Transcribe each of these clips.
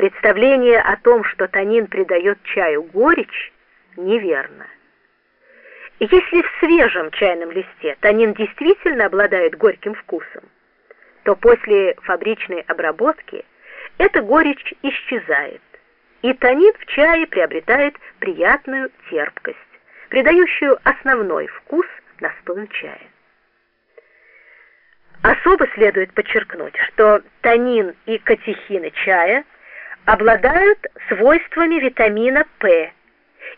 Представление о том, что танин придает чаю горечь, неверно. Если в свежем чайном листе танин действительно обладает горьким вкусом, то после фабричной обработки эта горечь исчезает, и танин в чае приобретает приятную терпкость, придающую основной вкус настою чая. Особо следует подчеркнуть, что танин и катехины чая обладают свойствами витамина П,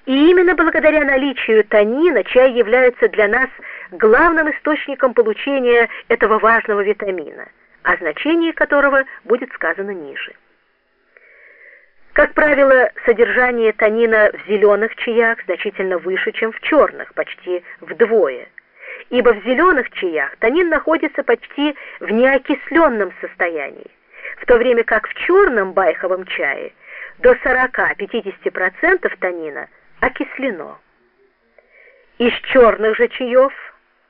и именно благодаря наличию танина чай является для нас главным источником получения этого важного витамина, о значении которого будет сказано ниже. Как правило, содержание танина в зеленых чаях значительно выше, чем в черных, почти вдвое – ибо в зеленых чаях танин находится почти в неокисленном состоянии, в то время как в черном байховом чае до 40-50% танина окислено. Из черных же чаев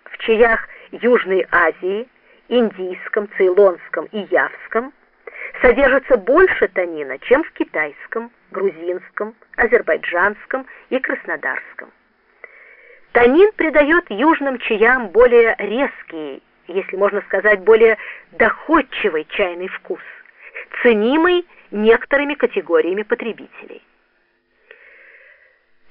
в чаях Южной Азии, индийском, цейлонском и явском содержится больше танина, чем в китайском, грузинском, азербайджанском и краснодарском. Танин придает южным чаям более резкий, если можно сказать, более доходчивый чайный вкус, ценимый некоторыми категориями потребителей.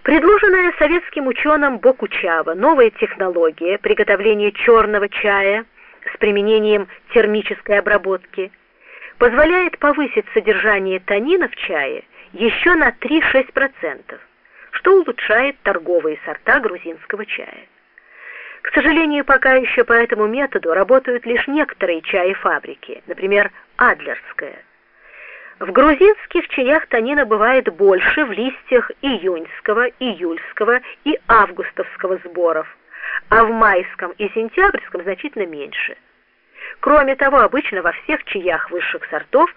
Предложенная советским ученым Бокучава новая технология приготовления черного чая с применением термической обработки позволяет повысить содержание танина в чае еще на 3-6% что улучшает торговые сорта грузинского чая. К сожалению, пока еще по этому методу работают лишь некоторые чаефабрики, например, Адлерская. В грузинских чаях танина бывает больше в листьях июньского, июльского и августовского сборов, а в майском и сентябрьском значительно меньше. Кроме того, обычно во всех чаях высших сортов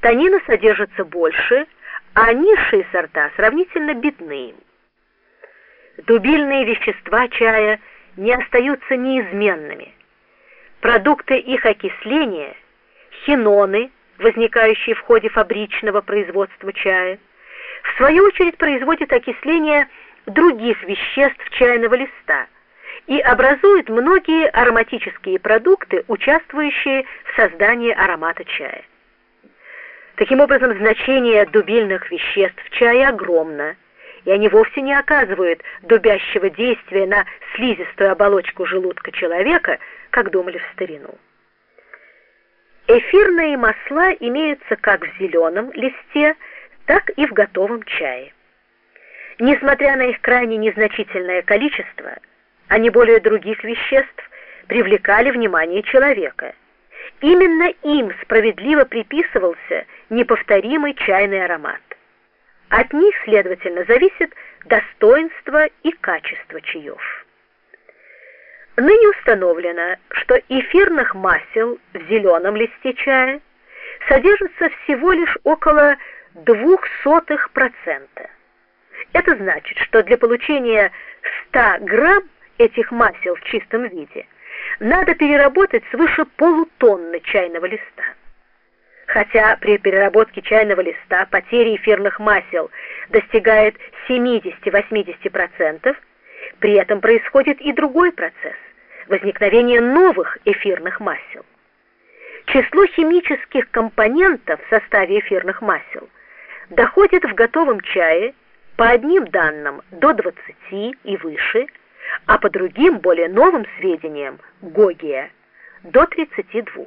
танина содержится больше, а низшие сорта сравнительно бедны. Дубильные вещества чая не остаются неизменными. Продукты их окисления, хиноны, возникающие в ходе фабричного производства чая, в свою очередь производят окисление других веществ чайного листа и образуют многие ароматические продукты, участвующие в создании аромата чая. Таким образом, значение дубильных веществ в чае огромно – и они вовсе не оказывают дубящего действия на слизистую оболочку желудка человека, как думали в старину. Эфирные масла имеются как в зеленом листе, так и в готовом чае. Несмотря на их крайне незначительное количество, они более других веществ привлекали внимание человека. Именно им справедливо приписывался неповторимый чайный аромат. От них, следовательно, зависит достоинство и качество чаев. Ныне установлено, что эфирных масел в зеленом листе чая содержится всего лишь около 0,02%. Это значит, что для получения 100 грамм этих масел в чистом виде надо переработать свыше полутонны чайного листа. Хотя при переработке чайного листа потеря эфирных масел достигает 70-80%, при этом происходит и другой процесс – возникновение новых эфирных масел. Число химических компонентов в составе эфирных масел доходит в готовом чае по одним данным до 20 и выше, а по другим, более новым сведениям, Гогия, до 32.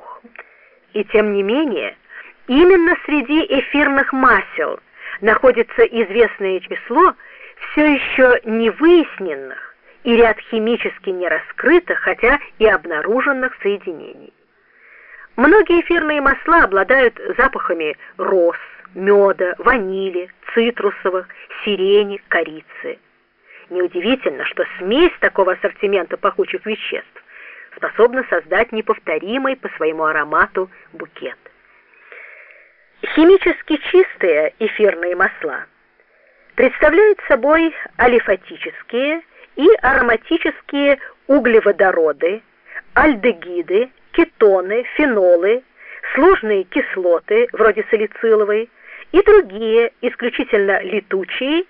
И тем не менее, Именно среди эфирных масел находится известное число все еще не выясненных и ряд химически не раскрытых, хотя и обнаруженных соединений. Многие эфирные масла обладают запахами роз, меда, ванили, цитрусовых, сирени, корицы. Неудивительно, что смесь такого ассортимента пахучих веществ способна создать неповторимый по своему аромату букет. Химически чистые эфирные масла представляют собой алифатические и ароматические углеводороды, альдегиды, кетоны, фенолы, сложные кислоты, вроде салициловой, и другие, исключительно летучие,